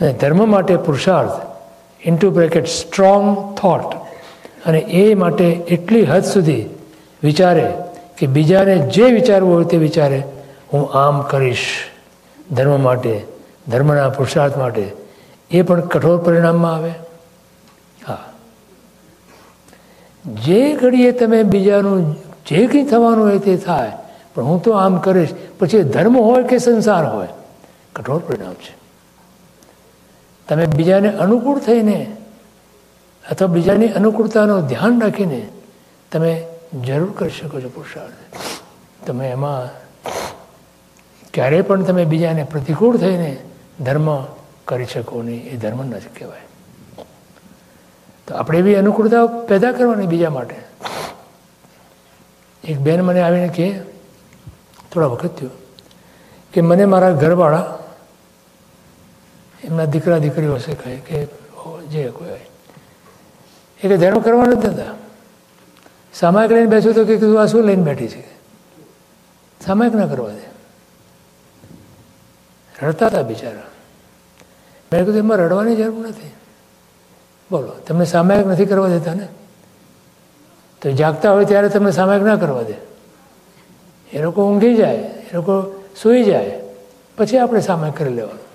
અને ધર્મ માટે પુરુષાર્થ ઇન્ટુ બ્રેકેટ સ્ટ્રોંગ થોટ અને એ માટે એટલી હદ સુધી વિચારે કે બીજાને જે વિચારવું હોય તે વિચારે, હું આમ કરીશ. ધર્મ માટે, ધર્મના પુરુષાર્થ માટે એ પણ કઠોર પરિણામમાં આવે. હા. જે ઘડીએ તમે બીજાનું જે કંઈ થવાનું હોય તે થાય, પણ હું તો આમ કરીશ. પછી ધર્મ હોય કે સંસાર હોય? કઠોર પરિણામ છે. તમે બીજાને અનુકૂળ થઈને અથવા બીજાની અનુકૂળતાનું ધ્યાન રાખીને તમે જરૂર કરી શકો છો પુરુષાર્થ. તમે એમાં ક્યારેય પણ તમે બીજાને પ્રતિકૂળ થઈને ધર્મ કરી શકો નહીં, એ ધર્મ નથી કહેવાય. તો આપણે એવી અનુકૂળતા પેદા કરવાની બીજા માટે. એક બેન મને આવીને કહે, થોડા વખત થયો, કે મને મારા ઘરવાળા એમના દીકરા દીકરીઓ કહે કે જે કોઈ. હોય એ કે ધર્મ કરવાનો જ નતા સામાયિક લઈને બેસ્યું તો કે, તું આ શું લઈને બેઠી છે? સામાયિક ના કરવા દે. રડતા હતા બિચારા. મેં કીધું, એમાં રડવાની જરૂર નથી. બોલો, તમને સામાયિક નથી કરવા દેતા ને? તો જાગતા હોય ત્યારે તમને સામાયિક ના કરવા દે. એ લોકો ઊંઘી જાય, એ લોકો સૂઈ જાય, પછી આપણે સામાયિક કરી લેવાનું.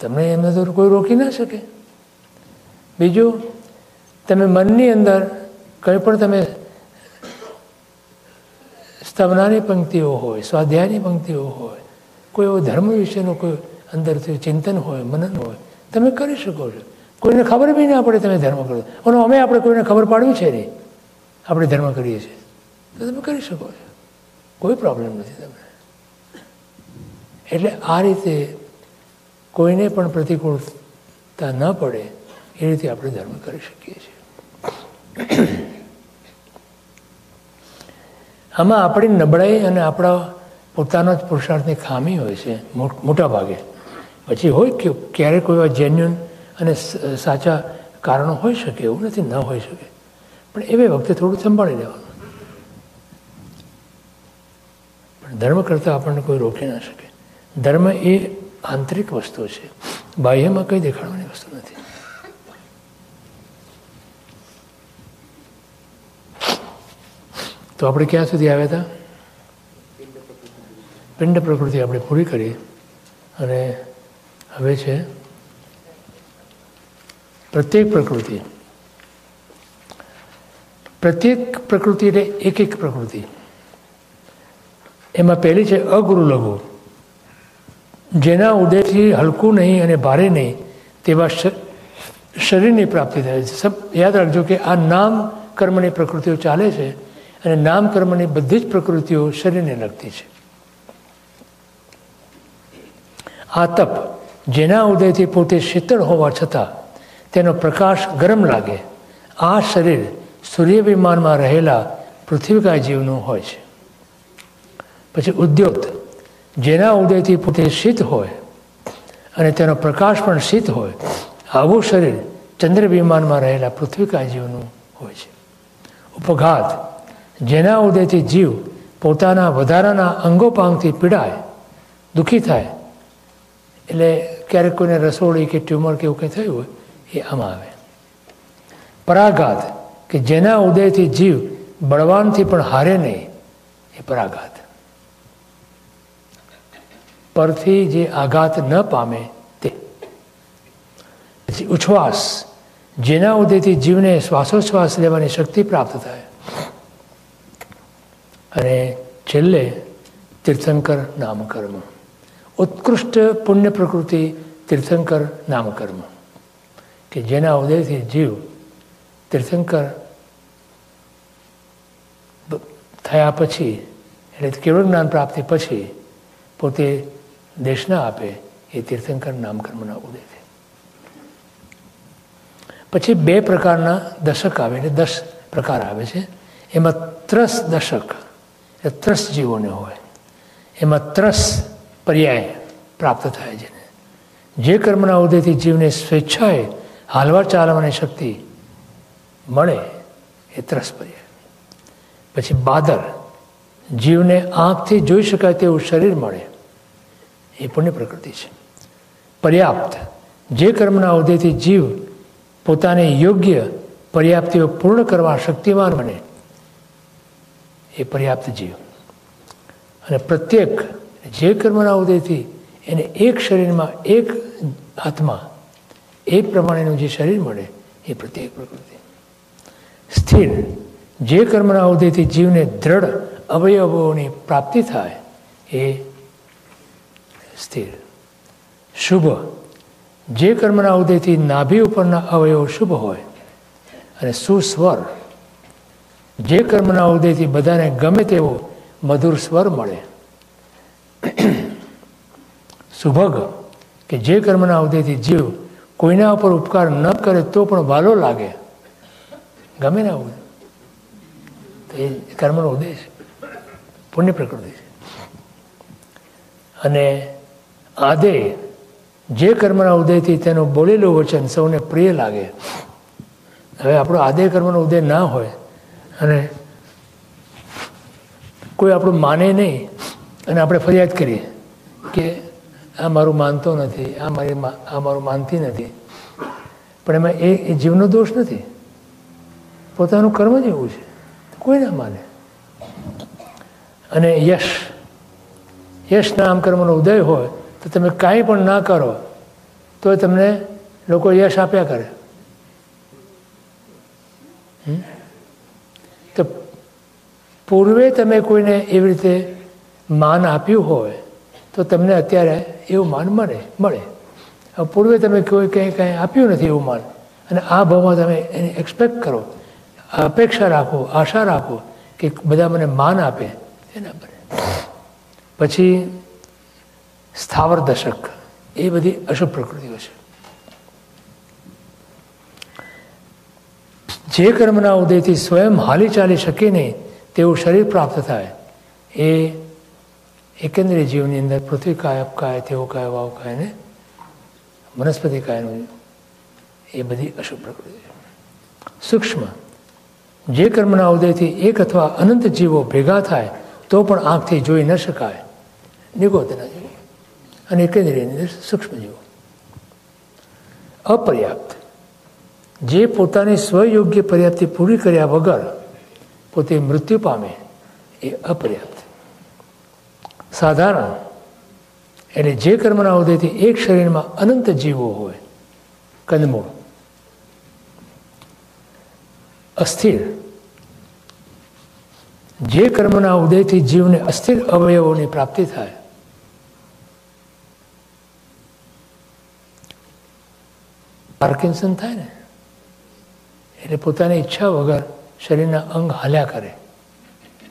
તમને એમને તો કોઈ રોકી ના શકે. બીજું, તમે મનની અંદર કંઈ પણ તમે સ્તવનાની પંક્તિઓ હોય, સ્વાધ્યાયની પંક્તિઓ હોય, કોઈ એવો ધર્મ વિશેનો કોઈ અંદરથી ચિંતન હોય, મનન હોય, તમે કરી શકો છો. કોઈને ખબર બી ના પડે તમે ધર્મ કરો. અને અમે આપણે કોઈને ખબર પાડવી છે નહીં. આપણે ધર્મ કરીએ છીએ. તો તમે કરી શકો છો. કોઈ પ્રોબ્લેમ નથી તમને. એટલે આ રીતે કોઈને પણ પ્રતિકૂળતા ન પડે, એ રીતે આપણે ધર્મ કરી શકીએ છીએ. આમાં આપણી નબળાઈ અને આપણા પોતાના જ પુરુષાર્થની ખામી હોય છે, મોટા ભાગે. પછી હોય કે ક્યારેક કોઈ જેન્યુન અને સાચા કારણો હોઈ શકે, એવું નથી, ન હોઈ શકે. પણ એવે વખતે થોડું સંભાળી લેવાનું. પણ ધર્મ કરતાં આપણને કોઈ રોકી ના શકે. ધર્મ એ આંતરિક વસ્તુ છે. બાહ્યમાં કંઈ દેખાડવાની વસ્તુ નથી. તો આપણે ક્યાં સુધી આવ્યા હતા? પિંડ પ્રકૃતિ આપણે પૂરી કરી અને હવે છે પ્રત્યેક પ્રકૃતિ. પ્રત્યેક પ્રકૃતિ એટલે એક એક પ્રકૃતિ. એમાં પહેલી છે અગુરુ લઘુ. જેના ઉદયથી હલકું નહીં અને ભારે નહીં તેવા શરીરની પ્રાપ્તિ થાય છે. સબ, યાદ રાખજો કે આ નામ કર્મની પ્રકૃતિઓ ચાલે છે અને નામ કર્મની બધી જ પ્રકૃતિઓ શરીરને લગતી છે. આ તપ જેના ઉદયથી પોતે શીતળ હોવા છતાં તેનો પ્રકાશ ગરમ લાગે. આ શરીર સૂર્ય વિમાનમાં રહેલા પૃથ્વીકાય જીવનું હોય છે. પછી ઉદ્યોગ જેના ઉદયથી પોતે શીત હોય અને તેનો પ્રકાશ પણ શીત હોય, આવું શરીર ચંદ્ર વિમાનમાં રહેલા પૃથ્વીકા જીવનું હોય છે. ઉપઘાત, જેના ઉદયથી જીવ પોતાના વધારાના અંગોપાંગથી પીડાય, દુઃખી થાય, એટલે ક્યારેક કોઈને રસોડી કે ટ્યુમર કે એવું કંઈ થયું હોય, એ આમાં આવે. પરાઘાત, કે જેના ઉદયથી જીવ બળવાનથી પણ હારે નહીં, એ પરાઘાત. પરથી જે આઘાત ન પામે તે. પછી ઉચ્છ્વાસ, જેના ઉદયથી જીવને શ્વાસોશ્વાસ લેવાની શક્તિ પ્રાપ્ત થાય. અને છેલ્લે તીર્થંકર નામકર્મ. ઉત્કૃષ્ટ પુણ્ય પ્રકૃતિ તીર્થંકર નામકર્મ. કે જેના ઉદયથી જીવ તીર્થંકર થયા પછી, એટલે કેવળ જ્ઞાન પ્રાપ્તિ પછી, પોતે દેશના આપે એ તીર્થંકર નામકર્મના ઉદયથી. પછી બે પ્રકારના દશક આવે એટલે દસ પ્રકાર આવે છે. એમાં ત્રસ દશક, એ ત્રસ જીવોને હોય. એમાં ત્રસ પર્યાય પ્રાપ્ત થાય છે. જે કર્મના ઉદયથી જીવને સ્વેચ્છાએ હાલવા ચાલવાની શક્તિ મળે, એ ત્રસ પર્યાય. પછી બાદર, જીવને આંખથી જોઈ શકાય તેવું શરીર મળે એ પુણ્ય પ્રકૃતિ છે. પર્યાપ્ત. જે કર્મના ઉદયથી જીવ પોતાને યોગ્ય પર્યાપ્તિઓ પૂર્ણ કરવા શક્તિમાન બને, એ પર્યાપ્ત જીવ. અને પ્રત્યેક જે કર્મના ઉદયથી એને એક શરીરમાં એક આત્મા એ પ્રમાણેનું જે શરીર મળે, એ પ્રત્યેક પ્રકૃતિ. સ્થિર. જે કર્મના ઉદયથી જીવને દ્રઢ અવયવોની પ્રાપ્તિ થાય, એ સ્થિર. શુભ. જે કર્મના ઉદયથી નાભી ઉપરના અવયવો શુભ હોય અને સુસ્વર. જે કર્મના ઉદયથી બધાને ગમે તેવો મધુર સ્વર મળે. સુભગ કે જે કર્મના ઉદયથી જીવ કોઈના ઉપર ઉપકાર ન કરે તો પણ વાલો લાગે. ગમે ના ઉદય તો એ કર્મનો ઉદય છે પુણ્ય પ્રકૃતિ છે. અને આદે જે કર્મના ઉદયથી તેનું બોલેલું વચન સૌને પ્રિય લાગે. હવે આપણો આદે કર્મનો ઉદય ના હોય અને કોઈ આપણું માને નહીં અને આપણે ફરિયાદ કરીએ કે આ મારું માનતો નથી, આ મારી આ મારું માનતી નથી. પણ એમાં એ એ જીવનો દોષ નથી. પોતાનું કર્મ જ એવું છે. કોઈ ના માને. અને યશ યશ નામ કર્મનો ઉદય હોય તો તમે કાંઈ પણ ના કરો તો તમને લોકો યશ આપ્યા કરે. તો પૂર્વે તમે કોઈને એવી રીતે માન આપ્યું હોય, તો તમને અત્યારે એવું માન મળે મળે. પૂર્વે તમે કોઈ કંઈ કંઈ આપ્યું નથી એવું માન, અને આ ભાવમાં તમે એને એક્સપેક્ટ કરો. અપેક્ષા રાખો, આશા રાખો કે બધા મને માન આપે, એના બને પછી સ્થાવર દશક, એ બધી અશુભ પ્રકૃતિઓ છે. જે કર્મના ઉદયથી સ્વયં હાલી ચાલી શકે નહીં, તેવું શરીર પ્રાપ્ત થાય, એ એકંદરે જીવની અંદર પૃથ્વી કાય અપકાય તેવો કાય, વાવ કાય ને વનસ્પતિ કાયનું એ બધી અશુભ પ્રકૃતિ સૂક્ષ્મ, જે કર્મના ઉદયથી એક અથવા અનંત જીવો ભેગા થાય, તો પણ આંખથી જોઈ ન શકાય. નિગોતના અને કેન્દ્રની અંદર સૂક્ષ્મ જીવો અપર્યાપ્ત. જે પોતાની સ્વયોગ્ય પર્યાપ્તિ પૂરી કર્યા વગર પોતે મૃત્યુ પામે, એ અપર્યાપ્ત. સાધારણ. એટલે જે કર્મના ઉદયથી એક શરીરમાં અનંત જીવો હોય કંદમૂળ અસ્થિર. જે કર્મના ઉદયથી જીવને અસ્થિર અવયવોની પ્રાપ્તિ થાય પાર્કિન્સન થાય ને, એટલે પોતાની ઈચ્છા વગર શરીરના અંગ હાલ્યા કરે.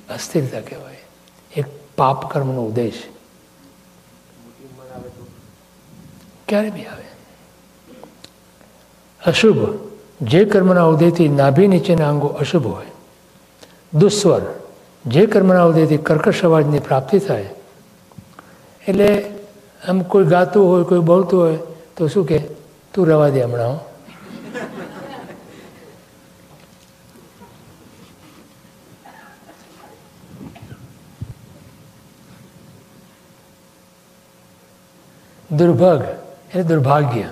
અસ્થિરતા કહેવાય. એક પાપ કર્મનો ઉદય ક્યારે બી આવે. અશુભ. જે કર્મના ઉદયથી નાભી નીચેના અંગો અશુભ હોય. દુસ્વર. જે કર્મના ઉદયથી કર્કશ અવાજની પ્રાપ્તિ થાય. એટલે આમ કોઈ ગાતું હોય, કોઈ બોલતું હોય, તો શું કે તું રવા દે હમણાં દુર્ભાગ એટલે દુર્ભાગ્ય.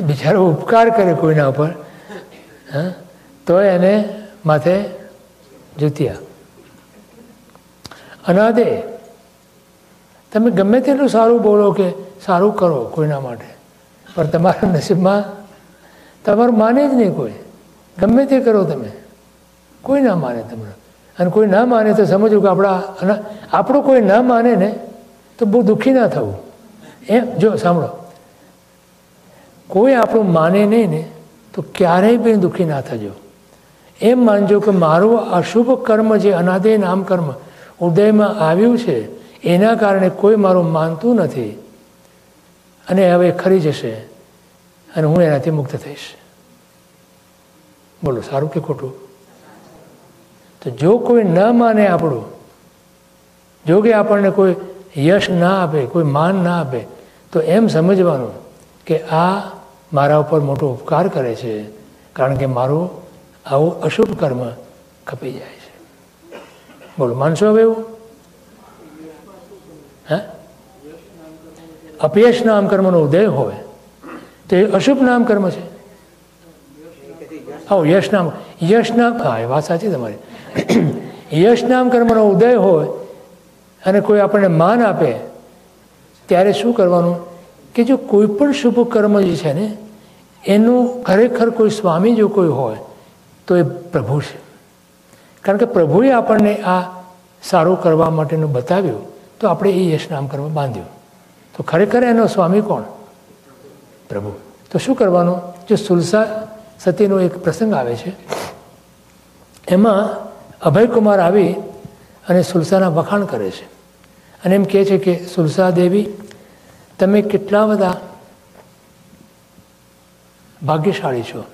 બિચારો ઉપકાર કરે કોઈના ઉપર, હા? તો એને માથે જુતિયા. અનાદે. તમે ગમે તેટલું સારું બોલો કે સારું કરો કોઈના માટે. પણ તમારા નસીબમાં તમારું માને જ નહીં કોઈ. ગમે તે કરો તમે. કોઈ ના માને તમને. અને કોઈ ના માને તો સમજવું કે આપણા આપણું કોઈ ના માને ને તો બહુ દુઃખી ના થવું. એમ, જો સાંભળો. કોઈ આપણું માને નહીં ને તો ક્યારેય બી દુઃખી ના થજો. એમ માનજો કે મારું અશુભ કર્મ જે અનાદે નામ કર્મ ઉદયમાં આવ્યું છે, એના કારણે કોઈ મારું માનતું નથી. અને હવે ખરી જશે અને હું એનાથી મુક્ત થઈશ. બોલો, સારું કે ખોટું? તો જો કોઈ ન માને આપણું, જો કે આપણને કોઈ યશ ના આપે, કોઈ માન ના આપે, તો એમ સમજવાનું કે આ મારા ઉપર મોટો ઉપકાર કરે છે, કારણ કે મારું આવું અશુભ કર્મ ખપી જાય છે. બોલો, માનશો હવે એવું? હા? અપયશ નામ કર્મનો ઉદય હોય. તો એ અશુભ નામ કર્મ છે. હા, યશ નામ યશ નામ, હા, એ વાત સાચી તમારી. યશ નામ કર્મનો ઉદય હોય અને કોઈ આપણને માન આપે, ત્યારે શું કરવાનું? કે જો કોઈ પણ શુભ કર્મ જે છે ને, એનું ખરેખર કોઈ સ્વામી જો કોઈ હોય, તો એ પ્રભુ છે. કારણ કે પ્રભુએ આપણને આ સારું કરવા માટેનું બતાવ્યું, તો આપણે એ યશ નામ કર્મ બાંધ્યું. તો ખરેખર એનો સ્વામી કોણ? પ્રભુ. તો શું કરવાનું? જે સુલસા સતીનો એક પ્રસંગ આવે છે. એમાં અભયકુમાર આવી અને સુલસાના વખાણ કરે છે. અને એમ કહે છે કે સુલસા દેવી તમે કેટલા બધા ભાગ્યશાળી છો.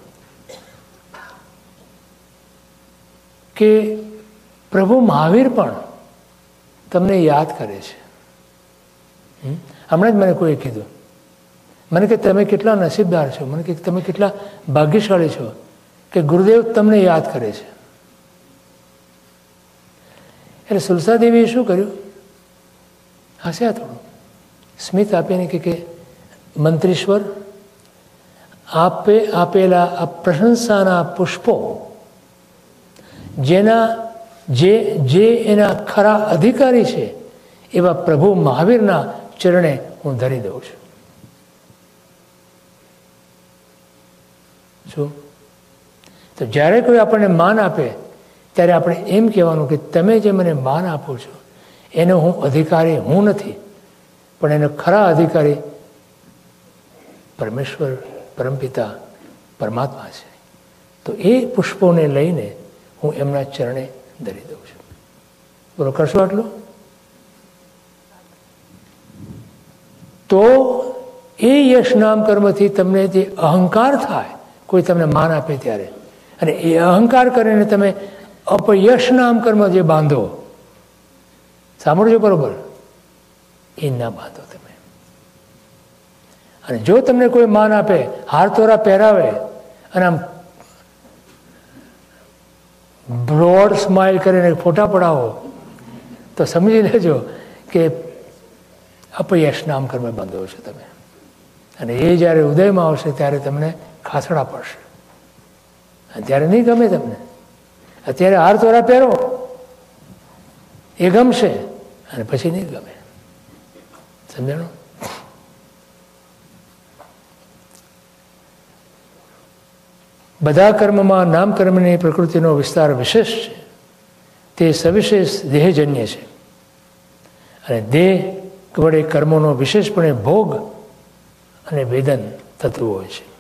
કે પ્રભુ મહાવીર પણ તમને યાદ કરે છે? હમણાં જ મને કોઈએ કીધું. મને કે, તમે કેટલા નસીબદાર છો? મને કે, તમે કેટલા ભાગ્યશાળી છો કે ગુરુદેવ તમને યાદ કરે છે. એટલે સુલસાદેવીએ શું કર્યું? હસ્યા થોડું. સ્મિત આપીને કે મંત્રીશ્વર, આપે આપેલા આ પ્રશંસાના પુષ્પો, જેના, જે જે એના ખરા અધિકારી છે એવા પ્રભુ મહાવીરના ચરણે હું ધરી દઉં છું. શું? તો જ્યારે કોઈ આપણને માન આપે, ત્યારે આપણે એમ કહેવાનું કે તમે જે મને માન આપો છો, એનો હું અધિકારી હું નથી, પણ એનો ખરા અધિકારી પરમેશ્વર, પરમપિતા, પરમાત્મા છે. તો એ પુષ્પોને લઈને હું એમના ચરણે ધરી દઉં છું. બોલો, કરશો આટલું? તો એ યશ નામ કર્મથી તમને જે અહંકાર થાય, કોઈ તમને માન આપે ત્યારે. અને એ અહંકાર કરીને તમે અપયશ નામ કર્મ જે બાંધો, સાંભળજો બરોબર? એ ના બાંધો તમે. અને જો તમને કોઈ માન આપે હાર તોરા પહેરાવે, અને આમ બ્રોડ સ્માઇલ કરીને ફોટા પડાવો, તો સમજી લેજો કે અપયશ નામ કર્મ બાંધો છો તમે. અને એ જ્યારે ઉદયમાં આવશે ત્યારે તમને ખાસડા પડશે. અત્યારે નહીં ગમે તમને. અત્યારે હાર તોરા પહેરો. એ ગમશે, અને પછી નહીં ગમે. સમજાણું? બધા કર્મમાં નામ કર્મની પ્રકૃતિનો વિસ્તાર વિશેષ છે. તે સવિશેષ દેહજન્ય છે. અને દેહ વડે કર્મોનો વિશેષપણે ભોગ અને વેદન થતું હોય છે.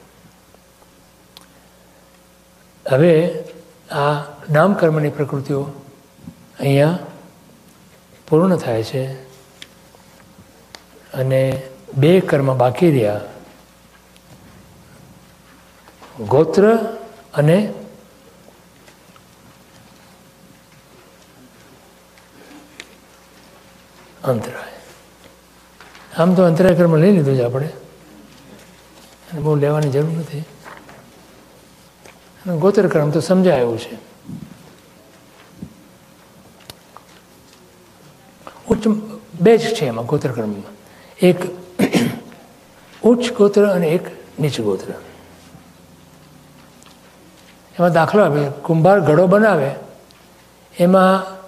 હવે આ નામકર્મની પ્રકૃતિઓ અહીંયા પૂર્ણ થાય છે અને બે કર્મ બાકી રહ્યા. ગોત્ર અને અંતરાય. આમ તો અંતરાક્રમણ લઈ લીધું છે આપણે. અને બહુ લેવાની જરૂર નથી. અને ગોત્ર તો સમજાય એવું છે. ઉચ્ચ બે જ છે એમાં ગોત્રક્રમમાં એક ઉચ્ચ ગોત્ર અને એક નીચ ગોત્ર. એમાં દાખલો આપે. કુંભાર ઘડો બનાવે. એમાં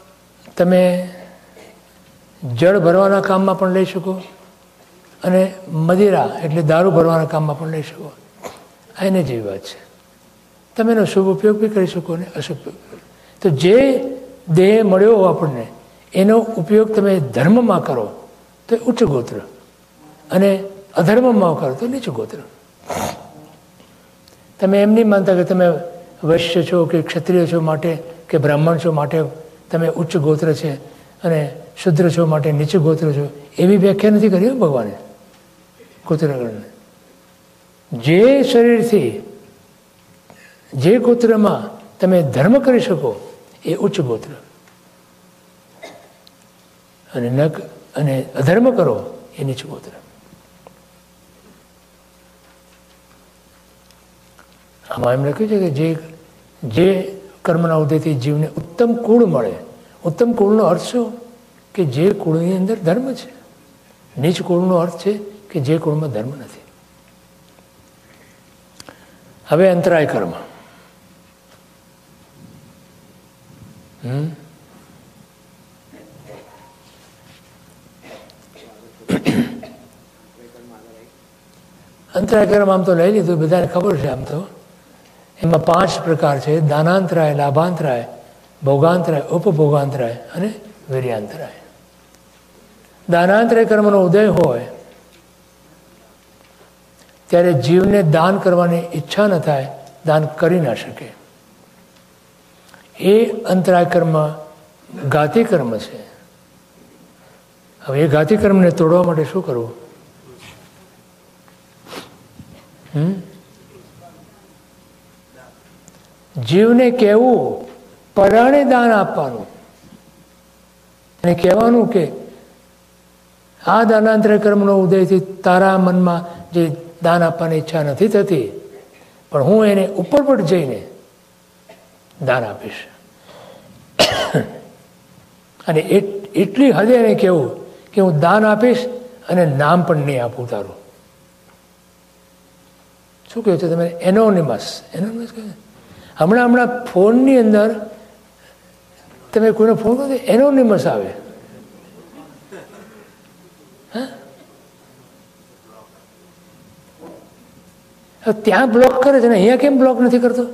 તમે જળ ભરવાના કામમાં પણ લઈ શકો. અને મદિરા એટલે દારૂ ભરવાના કામમાં પણ લઈ શકો. આ એને જેવી વાત છે. તમે એનો શુભ ઉપયોગ બી કરી શકો ને અશુભ તો જે દેહ મળ્યો આપણને, એનો ઉપયોગ તમે ધર્મમાં કરો તો ઉચ્ચ ગોત્ર અને અધર્મમાં કરો તો નીચું ગોત્ર. તમે એમ નહીં માનતા કે તમે વૈશ્ય છો કે ક્ષત્રિય છો માટે કે બ્રાહ્મણ છો માટે તમે ઉચ્ચ ગોત્ર છે અને શુદ્ર છો માટે નીચું ગોત્ર છો, એવી વ્યાખ્યા નથી કરી ભગવાને. ગોત્રગણને જે શરીરથી, જે ગોત્રમાં તમે ધર્મ કરી શકો, એ ઉચ્ચ ગોત્ર. અને ન અને અધર્મ કરો, એ નીચ આમાં એમ લખ્યું છે કે જે જે કર્મના ઉદયથી જીવને ઉત્તમ કુળ મળે. ઉત્તમ કુળનો અર્થ શું? કે જે કુળની અંદર ધર્મ છે. નીચ કુળનો અર્થ છે કે જે કુળમાં ધર્મ નથી. હવે અંતરાય કર્મ. અંતરાય કર્મ આમ તો લઈ લીધું, બધાને ખબર છે આમ તો. એમાં પાંચ પ્રકાર છે, દાનાંતરાય, લાભાંતરાય, ભોગાંતરાય, ઉપભોગાંતરાય અને વીર્યાંતરાય. દાનાંતરાય કર્મનો ઉદય હોય ત્યારે જીવને દાન કરવાની ઈચ્છા ન થાય, દાન કરી ના શકે. એ અંતરાય કર્મ ઘાતી કર્મ છે. હવે એ ઘાતી કર્મને તોડવા માટે શું કરવું? જીવને કહેવું, પરાણે દાન આપવાનું. અને કહેવાનું કે, આ દાનાંતર કર્મનો ઉદયથી તારા મનમાં જે દાન આપવાની ઈચ્છા નથી થતી, પણ હું એને ઉપર પર જઈને દાન આપીશ. અને એટલી હદે એને કહેવું કે હું દાન આપીશ અને નામ પણ નહીં આપું તારું. શું કહ્યું છે તમે? એનોનિમસ એનોનિમસ કહે હમણાં હમણાં ફોનની અંદર તમે કોઈને ફોન કરો એનોનિમસ આવે. ત્યાં બ્લોક કરે છે ને, અહીંયા કેમ બ્લોક નથી કરતો?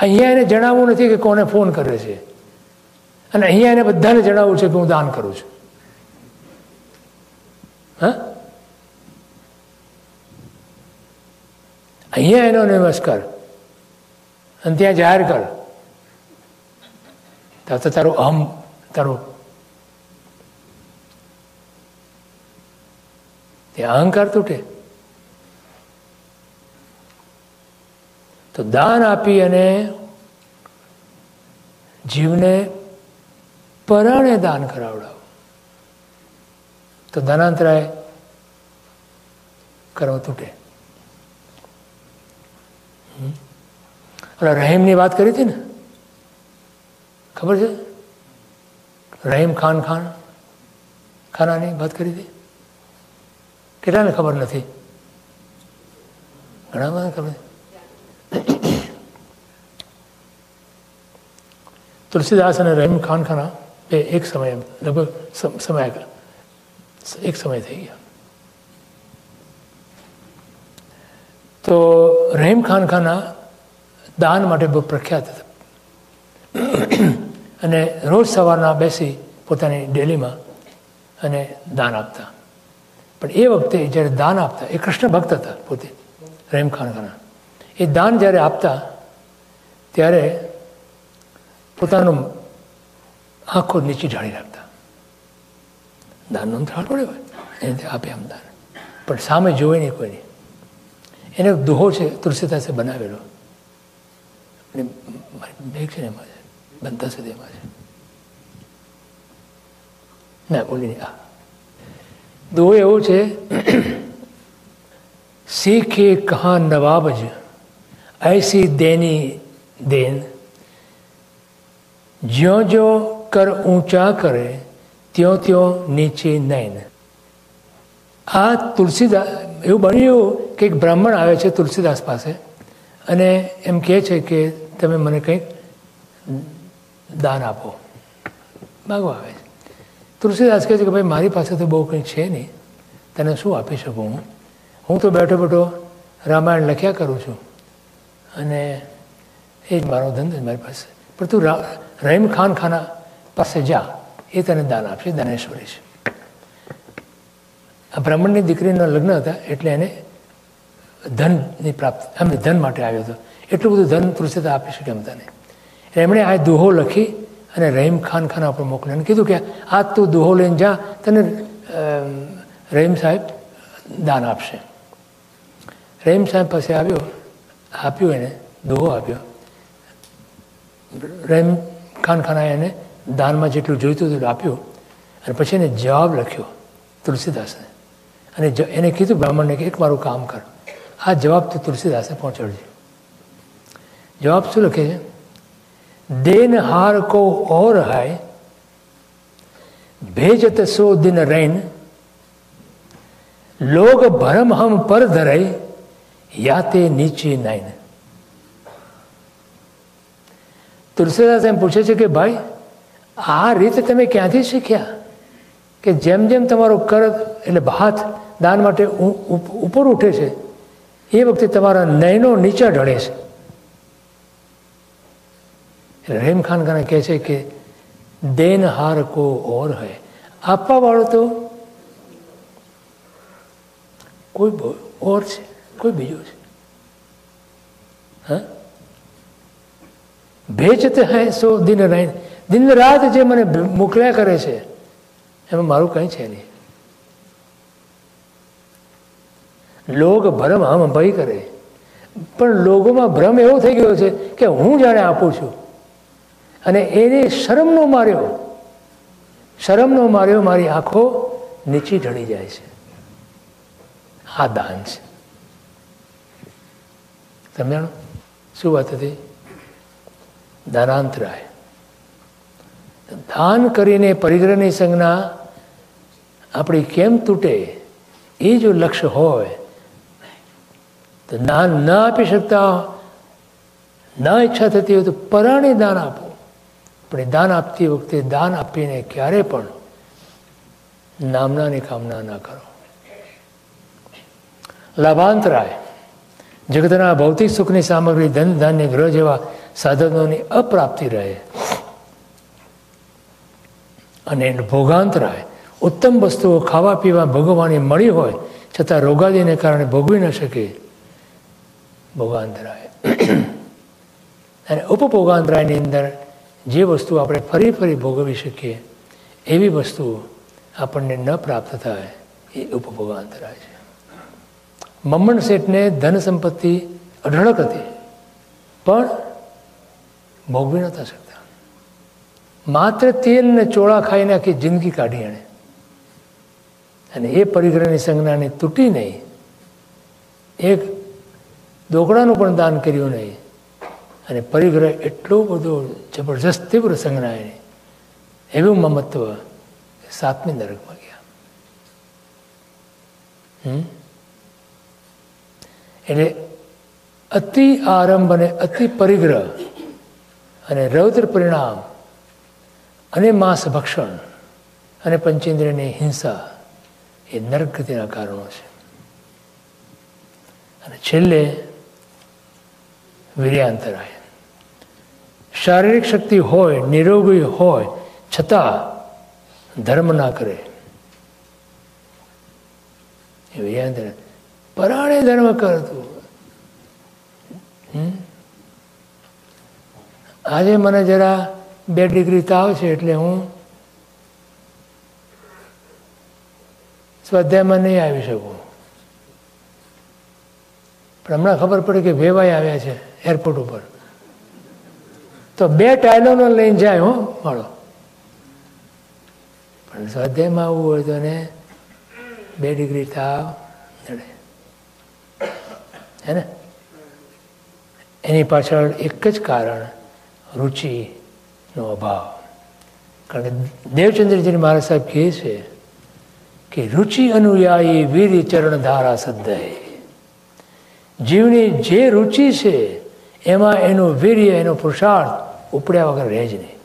અહીંયા એને જણાવવું નથી કે કોને ફોન કરે છે. અને અહીંયા એને બધાને જણાવવું છે કે હું દાન કરું છું. હા? અહીંયા એનો નમસ્કાર. અને ત્યાં જાહેર કર. તો તારું અહમ, તારું ત્યાં અહંકાર તૂટે. તો દાન આપી અને જીવને પરાણે દાન કરાવડાવ. તો ધનાંતરાય કરવો તૂટે. ઓલા રહીમની વાત કરી હતી ને? ખબર છે? રહીમ ખાન ખાન, ખાનાની વાત કરી હતી? કેટલાને ખબર નથી? ઘણા બધા ખબર તુલસીદાસ અને રહીમ ખાન ખાના બે એક સમય, લગભગ સમય એક સમય થઈ ગયા. તો રહીમ ખાન ખાના દાન માટે બહુ પ્રખ્યાત હતા. અને રોજ સવારના બેસી પોતાની ડેલીમાં અને દાન આપતા. પણ એ વખતે જ્યારે દાન આપતા, એ કૃષ્ણ ભક્ત હતા પોતે રહીમ ખાન એ દાન જ્યારે આપતા, ત્યારે પોતાનું આંખો નીચે ઢાળી રાખતા. દાનનો થાળ પડ્યો હોય, એને આપે આમ દાન. પણ સામે જોવે નહીં કોઈને. એને દોહો છે, તુલસીદાસે બનાવેલો. અને બેગ છે ને એમાં છે બનતા સુધી એમાં છે. ના બોલી આ. દોહ એવું છે, શીખે કહા નવાબ જ, એસી દેની દેન. જ્યો જો કર ઊંચા કરે, ત્યો ત્યો નીચે નૈન આ તુલસીદાસ એવું બન્યું કે એક બ્રાહ્મણ આવે છે તુલસીદાસ પાસે અને એમ કહે છે કે, તમે મને કંઈક દાન આપો. માગવા આવે છે. તુલસીદાસ કહે છે કે, ભાઈ, મારી પાસે તો બહુ કંઈ છે નહીં. તને શું આપી શકું હું? હું તો બેઠો બેઠો રામાયણ લખ્યા કરું છું. અને એ જ મારો ધંધો મારી પાસે. પણ તું રહીમ ખાન ખાના પાસે જા. એ તને દાન આપશે દાનેશ્વરી છે. આ બ્રાહ્મણની દીકરીના લગ્ન હતા, એટલે એને ધનની પ્રાપ્ત, એમને ધન માટે આવ્યો હતો. એટલું બધું ધન તુલસીદાસ આપી શકે એમ તને. એમણે આ દોહો લખી અને રહીમ ખાન ખાના પર મોકલ્યો. અને કીધું કે આ તું દોહો લઈને જા, તને રહીમ સાહેબ દાન આપશે. રહીમ સાહેબ પાસે આવ્યો, આપ્યું એને, દોહો આપ્યો. રહીમ ખાન ખાનાએ એને દાનમાં જેટલું જોઈતું હતું આપ્યું. અને પછી એને જવાબ લખ્યો, તુલસીદાસને. અને એને કીધું બ્રાહ્મણને કે, એક મારું કામ કર. આ જવાબ તું તુલસીદાસને પહોંચાડજે. જવાબ શું લખે છે? દેન હાર કો ઓર હાય भेजत सो દિન રૈન લોગ भरम हम પર ધરાઈ યાતે નીચે नैन। તુલસીદાસ એમ પૂછે છે કે ભાઈ આ રીત તમે ક્યાંથી શીખ્યા કે જેમ જેમ તમારો કર એટલે હાથ દાન માટે ઉપર ઉઠે છે એ વખતે તમારા નયનો નીચા ઢળે છે રહીમ ખાન ખાને કહે છે કે દેન હાર કો ઓર હૈ આપવા વાળો તો કોઈ ઓર છે કોઈ બીજો છે હા ભેજત હૈ સો દિન રાત દિન રાત જે મને મોકલ્યા કરે છે એમાં મારું કંઈ છે નહીં લોગ ભ્રમ હમ ભય કરે પણ લોકોમાં ભ્રમ એવો થઈ ગયો છે કે હું જાણે આપું છું અને એને શરમનો માર્યો. શરમનો માર્યો, મારી આંખો નીચી ઢળી જાય છે. આ દાન છે. તમે શું વાત હતી? દાનાંતરાય. દાન કરીને પરિગ્રહની સંજ્ઞા આપણી કેમ તૂટે એ જો લક્ષ્ય હોય, તો દાન ન આપી શકતા, ન ઈચ્છા થતી હોય તો પરાણે દાન આપો. પણ દાન આપતી વખતે દાન આપીને ક્યારે પણ નામનાની કામના ના કરો. લાભાંતરાય જગતના ભૌતિક સુખની સામગ્રી ધન ધાન્ય ગ્રહ જેવા સાધનોની અપ્રાપ્તિ રહે અને ભોગાંતરાય ઉત્તમ વસ્તુઓ ખાવા પીવા ભોગવવાની મળી હોય છતાં રોગાદીને કારણે ભોગવી ન શકે ભોગાંતરાય અને ઉપભોગાંતરાયની અંદર જે વસ્તુ આપણે ફરી ફરી ભોગવી શકીએ, એવી વસ્તુ આપણને ન પ્રાપ્ત થાય, એ ઉપભોગાંતરાય છે. મમ્મણ શેઠને ધન સંપત્તિ અઢળક હતી, પણ ભોગવી નહોતા શકતા. માત્ર તેલ ને ચોળા ખાઈને આખી જિંદગી કાઢી એણે અને એ પરિગ્રહની સંજ્ઞાને તૂટી નહીં. એક દોકડાનું પણ દાન કર્યું નહીં. અને પરિગ્રહ એટલો બધો જબરજસ્ત તીવ્ર સંજ્ઞાય એવું મમત્વ સાતમી નરકમાં ગયા. એટલે અતિ આરંભ અને અતિ પરિગ્રહ અને રૌદ્ર પરિણામ અને માંસ ભક્ષણ અને પંચેન્દ્રિયની હિંસા એ નરકગતિના કારણો છે. અને છેલ્લે વીર્યાંતરાય. શારીરિક શક્તિ હોય, નિરોગી હોય, છતાં ધર્મ ના કરે. એ વીર્યાંતરાય પરાણે ધર્મ કરતું. આજે મને જરા બે ડિગ્રી તાવ છે એટલે હું સ્વાધ્યાયમાં નહીં આવી શકું. પણ હમણાં ખબર પડી કે વેવાઈ આવ્યા છે એરપોર્ટ ઉપર. તો બે ટાયલોનો લઈને જાય, હો, માળો. પણ સ્વાધ્યાયમાં આવવું હોય તો ને બે ડિગ્રી તાવ નડે. હે ને? એની પાછળ એક જ કારણ, રુચિનો અભાવ. કારણ કે દેવચંદ્રજી મહારાજ સાહેબ કહે છે કે રુચિ અનુયાયી વીર ચરણ ધારા સદ્ધય જીવની જે રુચિ છે, એમાં એનું વીર્ય, એનો પુરુષાર્થ ઉપડ્યા વગર રહે જ નહીં.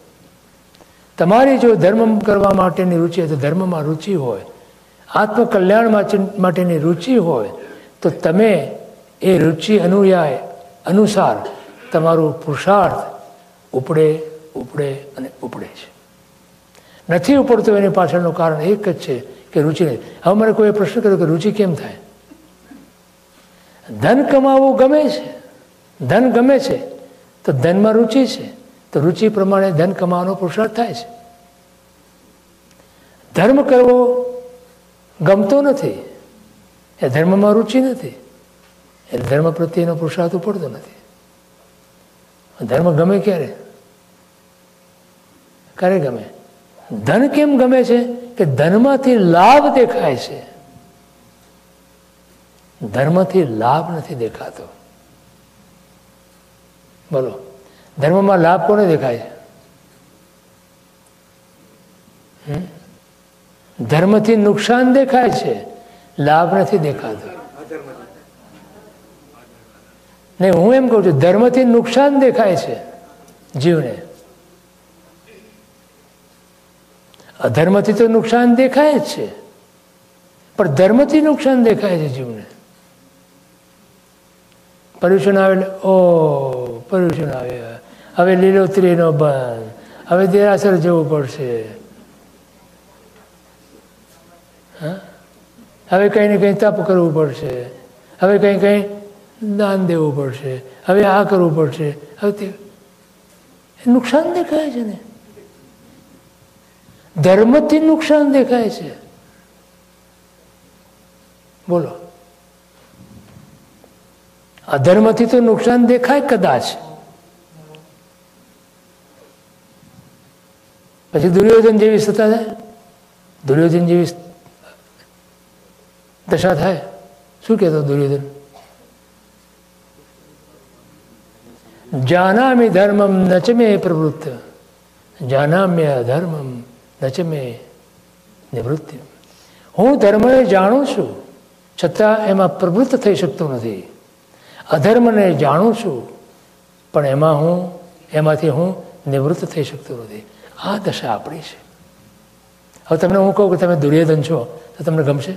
તમારી જો ધર્મ કરવા માટેની રુચિ હોય તો ધર્મમાં રુચિ હોય આત્મકલ્યાણ માટેની રુચિ હોય, તો તમે એ રુચિ અનુયાય અનુસાર તમારું પુરુષાર્થ ઉપડે ઉપડે અને ઉપડે છે. નથી ઉપડતો એની પાછળનું કારણ એક જ છે કે રુચિ નથી હવે મને કોઈ પ્રશ્ન કર્યો કે રુચિ કેમ થાય? ધન કમાવવું ગમે છે. ધન ગમે છે, તો ધનમાં રુચિ છે. તો રુચિ પ્રમાણે ધન કમાવાનો પુરુષાર્થ થાય છે. ધર્મ કરવો ગમતો નથી. એ ધર્મમાં રુચિ નથી. એટલે ધર્મ પ્રત્યેનો પુરુષાર્થ ઉપડતો નથી. ધર્મ ગમે ક્યારે? ક્યારે ગમે? ધન કેમ ગમે છે? કે ધનમાંથી લાભ દેખાય છે. ધર્મથી લાભ નથી દેખાતો. બોલો. ધર્મમાં લાભ કોને દેખાય? ધર્મથી નુકસાન દેખાય છે, લાભ નથી દેખાતો. નહીં હું એમ કહું છું, ધર્મથી નુકસાન દેખાય છે જીવને. અધર્મથી તો નુકસાન દેખાય જ છે, પણ ધર્મથી નુકસાન દેખાય છે જીવને. પર્યુષણ આવે એટલે ઓ, પર્યુષણ આવે. હવે લીલોતરીનો બંધ. હવે દેરાસર જવું પડશે. હવે કંઈ ને કંઈ તપ કરવું પડશે. હવે કંઈ કંઈ દાન દેવું પડશે. હવે આ કરવું પડશે. હવે તે નુકસાન દેખાય છે ને? ધર્મથી નુકસાન દેખાય છે. બોલો. અધર્મથી તો નુકસાન દેખાય કદાચ. પછી દુર્યોધન જેવી સત્તા થાય? દુર્યોધન જેવી દશા થાય? શું કહેતો દુર્યોધન? જાનામી ધર્મમ નચ મે પ્રવૃત્ત. જાનામ્ય ધર્મમ નચ મે નિવૃત્તિ. હું ધર્મને જાણું છું, છતાં એમાં પ્રવૃત્ત થઈ શકતો નથી. અધર્મને જાણું છું, પણ એમાં હું, એમાંથી હું નિવૃત્ત થઈ શકતો નથી. આ દશા આપણી છે. હવે તમને હું કહું કે તમે દુર્યોધન છો, તો તમને ગમશે?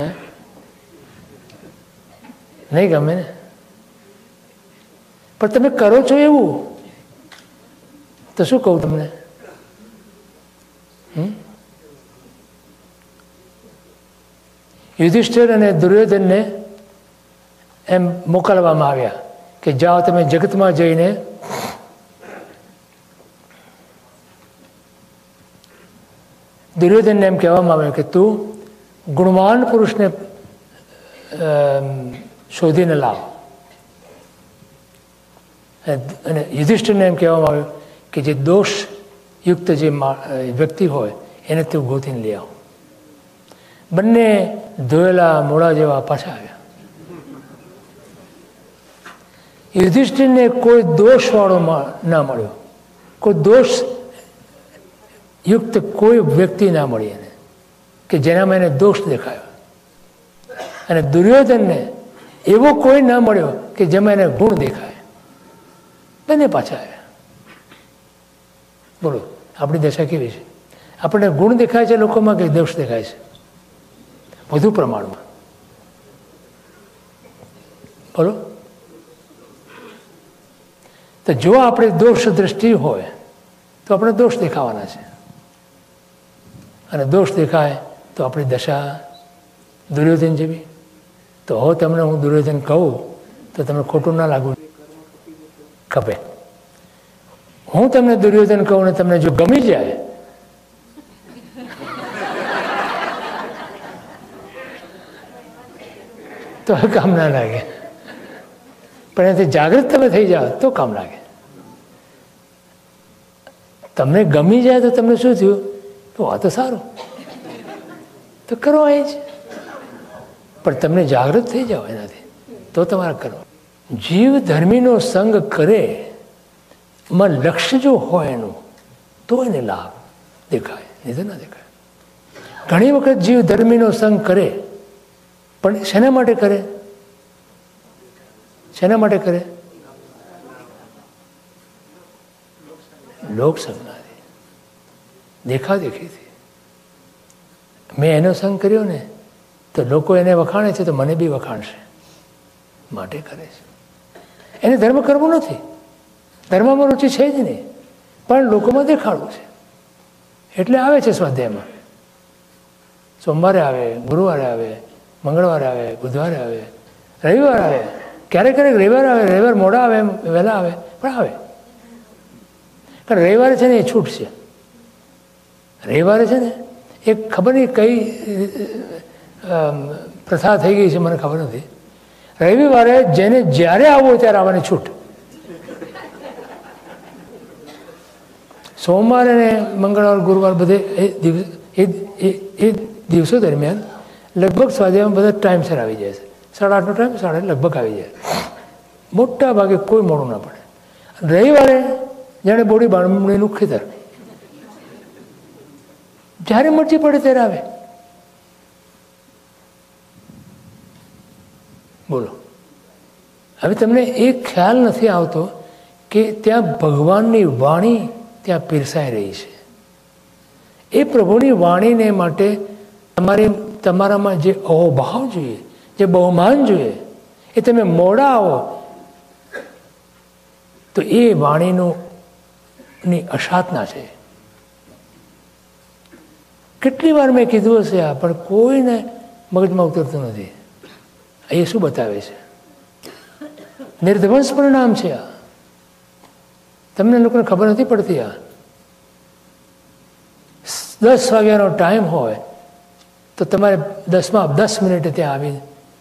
હે? નહીં ગમે ને? પણ તમે કરો છો એવું? તો શું કહું તમને? યુધિષ્ઠિર અને દુર્યોધનને એમ મોકલવામાં આવ્યા કે જાઓ તમે જગતમાં જઈને દુર્યોધનને એમ કહેવામાં આવ્યું કે તું ગુણવાન પુરુષને શોધીને લાવ અને યુધિષ્ઠિરને એમ કહેવામાં આવ્યું કે જે દોષયુક્ત જે વ્યક્તિ હોય એને તું ગોતીને લઈ આવ બંને ધોયેલા મોડા જેવા પાછા આવ્યા યુધિષ્ઠિરને કોઈ દોષવાળો ના મળ્યો કોઈ દોષ યુક્ત કોઈ વ્યક્તિ ના મળી એને, કે જેનામાં એને દોષ દેખાયો. અને દુર્યોધનને એવો કોઈ ના મળ્યો કે જેમાં એને ગુણ દેખાય. બંને પાછા આવ્યા. બોલો, આપણી દશા કેવી છે? આપણને ગુણ દેખાય છે લોકોમાં કે દોષ દેખાય છે? વધુ પ્રમાણમાં. બોલો. તો જો આપણે દોષ દ્રષ્ટિ હોય, તો આપણે દોષ દેખાવાના છે. અને દોષ દેખાય તો આપણી દશા દુર્યોધન જેવી. તો હો તમને હું દુર્યોધન કહું તો તમને ખોટું ના લાગવું ખપે. હું તમને દુર્યોધન કહું ને તમને જો ગમી જાય, તો કામ ના લાગે. પણ એનાથી જાગૃત તમે થઈ જાઓ તો કામ લાગે. તમને ગમી જાય તો તમને શું થયું? તો આ તો સારું. તો કરો એ જ. પણ તમને જાગૃત થઈ જાઓ એનાથી. તો તમારે કરો જીવ ધર્મીનો સંગ કરે માં લક્ષ્ય જો હોય એનું, તો એને લાભ દેખાય, નહીં ના દેખાય. ઘણી વખત જીવ ધર્મીનો સંગ કરે, પણ શેના માટે કરે? શેના માટે કરે? લોક સંજ્ઞાથી દેખા દેખીથી મેં એનો સંગ કર્યો ને, તો લોકો એને વખાણે છે, તો મને બી વખાણશે. માટે કરે છે. એને ધર્મ કરવો નથી. ધર્મમાં રુચિ છે જ નહીં. પણ લોકોમાં દેખાડવું છે. એટલે આવે છે સ્વાધ્યાયમાં. સોમવારે આવે, ગુરુવારે આવે, મંગળવારે આવે, બુધવારે આવે, રવિવાર આવે. ક્યારેક ક્યારેક રવિવાર આવે, રવિવાર મોડા આવે, વહેલા આવે, પણ આવે. કારણ રવિવારે છે ને એ છૂટ છે. રવિવારે છે ને, એક ખબર નહીં કઈ પ્રથા થઈ ગઈ છે, મને ખબર નથી. રવિવારે જેને જ્યારે આવવો ત્યારે આવવાની છૂટ. સોમવાર અને મંગળવાર, ગુરુવાર બધે એ દિવસ, એ દિવસો દરમિયાન લગભગ સ્વાધ્યાયમાં બધા ટાઈમસર આવી જાય છે. સાડા આઠનો ટાઈમ, સાડા લગભગ આવી જાય. મોટા ભાગે કોઈ મોડું ના પડે. રવિવારે જાણે બોડી બાળમણીનું ખેતર. જ્યારે મરજી પડે ત્યારે આવે. બોલો. હવે તમને એ ખ્યાલ નથી આવતો કે ત્યાં ભગવાનની વાણી ત્યાં પીરસાઈ રહી છે. એ પ્રભુની વાણીને માટે તમારી તમારામાં જે અહોભાવ જોઈએ, જે બહુમાન જોઈએ, એ તમે મોડા આવો, તો એ વાણીનું ની અસાધના છે. કેટલી વાર મેં કીધું હશે આ, પણ કોઈને મગજમાં ઉતરતું નથી. એ શું બતાવે છે? નિર્ધવંશ પરિણામ છે આ. તમને લોકોને ખબર નથી પડતી આ? દસ વાગ્યાનો ટાઈમ હોય, તો તમારે દસમાં દસ મિનિટે ત્યાં આવી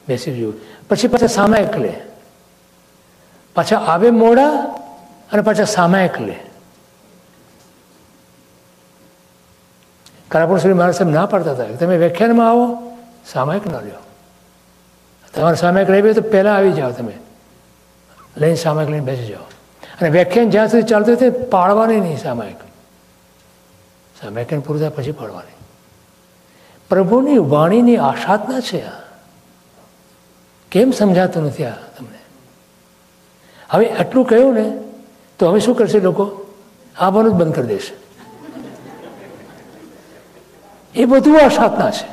બેસી જવું. પછી પાછા સામાયિક લે. પાછા આવે મોડા અને પાછા સામાયિક લે. કરાપુર શ્રી મહારાજ સાહેબ ના પાડતા હતા. તમે વ્યાખ્યાનમાં આવો, સામાયિક ન લ્યો. તમારે સામાયિક રહેવી તો પહેલાં આવી જાઓ તમે. લઈને સામાયિક લઈને બેસી જાઓ. અને વ્યાખ્યાન જ્યાં સુધી ચાલતું હોય પાડવાની નહીં સામાયિક. સામાયિકને પૂરું થાય પછી પાડવાની. પ્રભુની વાણીની આશાધના છે આ. કેમ સમજાતું નથી આ તમને? હવે આટલું કહ્યું ને, તો હવે શું કરશે લોકો? આવવાનું જ બંધ કરી દેશે. એ બધું આશાતના છે.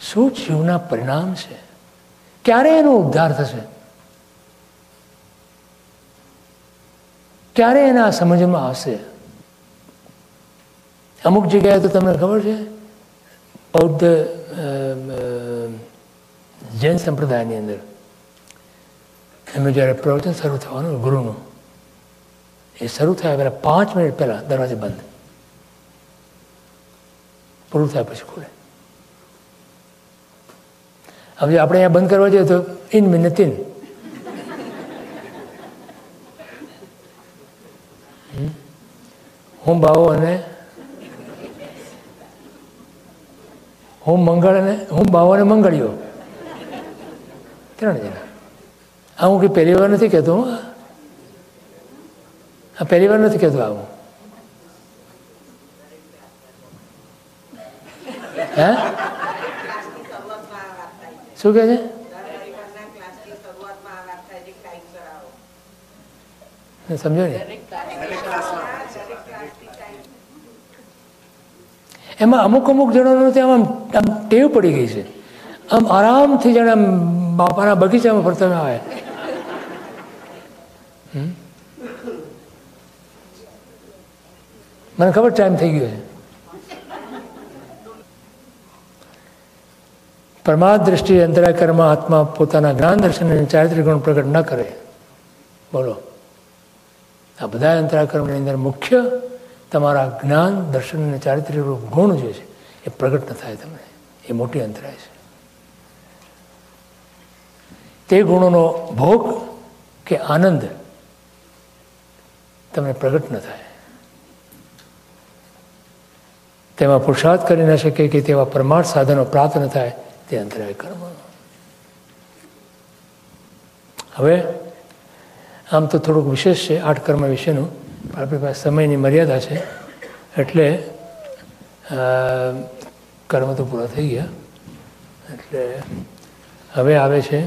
શું જીવના પરિણામ છે? ક્યારે એનો ઉદ્ધાર થશે? ક્યારે એના સમજમાં આવશે? અમુક જગ્યાએ તો તમને ખબર છે, બૌદ્ધ જૈન સંપ્રદાયની અંદર એમનું જ્યારે પ્રવચન શરૂ થવાનું, ગુરુનું, એ શરૂ થયા પહેલાં પાંચ મિનિટ પહેલાં દરવાજે બંધ. પૂરું થાય પછી ખુલે. હવે આપણે અહીંયા બંધ કરવા જઈએ તો ઇન મિનિતિન હું ભાવો અને હું મંગળ અને હું ભાવો અને મંગળીઓ. ત્રણ જણા. આ હું કે પહેલી વાર નથી કહેતો હું આ પહેલી વાર નથી કહેતો આવું. હે શું કહે છે સમજો ને એમાં અમુક અમુક જણાનો ત્યાં આમ ટેવ પડી ગઈ છે. આમ આરામથી જાણે આમ બાપાના બગીચામાં ફરતા આવે મને ખબર ટાઈમ થઈ ગયો છે. પરમાર્થ દ્રષ્ટિએ અંતરાકરમાં કર્મ આત્મા પોતાના જ્ઞાન દર્શન અને ચારિત્રિક ગુણ પ્રગટ ન કરે. બોલો. આ બધા અંતરાકર્મની અંદર મુખ્ય તમારા જ્ઞાન દર્શન અને ચારિત્રિક ગુણ જે છે, એ પ્રગટ ન થાય તમને. એ મોટી અંતરાય છે. તે ગુણોનો ભોગ કે આનંદ તમને પ્રગટ ન થાય. તેમાં પુરુષાર્થ કરી ન શકે કે તેવા પરમાર્થ સાધનો પ્રાપ્ત ન થાય. તે અંતરાય કર્મનો હવે આમ તો થોડુંક વિશેષ છે આઠ કર્મ વિશેનું. આપણી પાસે સમયની મર્યાદા છે. એટલે કર્મ તો પૂરા થઈ ગયા. એટલે હવે આવે છે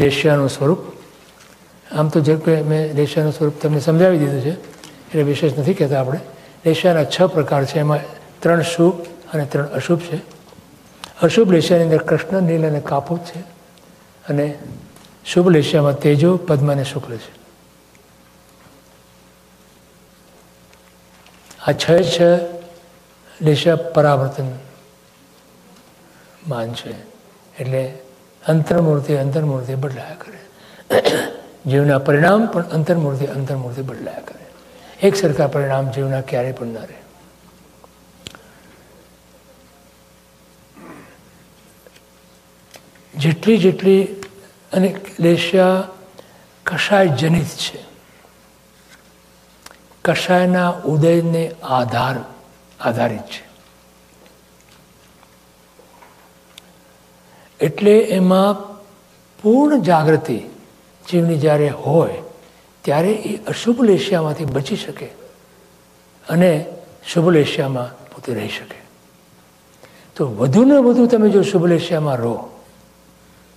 લેશિયાનું સ્વરૂપ. આમ તો જે કે મેં લેશિયાનું સ્વરૂપ તમને સમજાવી દીધું છે, એટલે વિશેષ નથી કહેતા આપણે. લેશિયાના છ પ્રકાર છે, એમાં ત્રણ શુભ અને ત્રણ અશુભ છે. અશુભ લેશિયાની અંદર કૃષ્ણ, નીલ અને કાપૂત છે. અને શુભ લેશિયામાં તેજો, પદ્મ અને શુક્લ છે. આ છ છ લેશિયા પરાવર્તન માન છે. એટલે અંતર્મૂર્તિ અંતર્મૂર્તિ બદલાયા કરે. જીવના પરિણામ પણ અંતર્મૂર્તિ અંતર્મૂર્તિ બદલાયા કરે. એક સરખા પરિણામ જીવના ક્યારેય પણ ના રહે. જેટલી જેટલી અને ક્લેશિયા કશાય જનિત છે. કષાયના ઉદયને આધાર, આધારિત છે. એટલે એમાં પૂર્ણ જાગૃતિ જીવની જ્યારે હોય, ત્યારે એ અશુભ લેશિયામાંથી બચી શકે અને શુભ લેશિયામાં પોતે રહી શકે. તો વધુને વધુ તમે જો શુભ લેશિયામાં રહો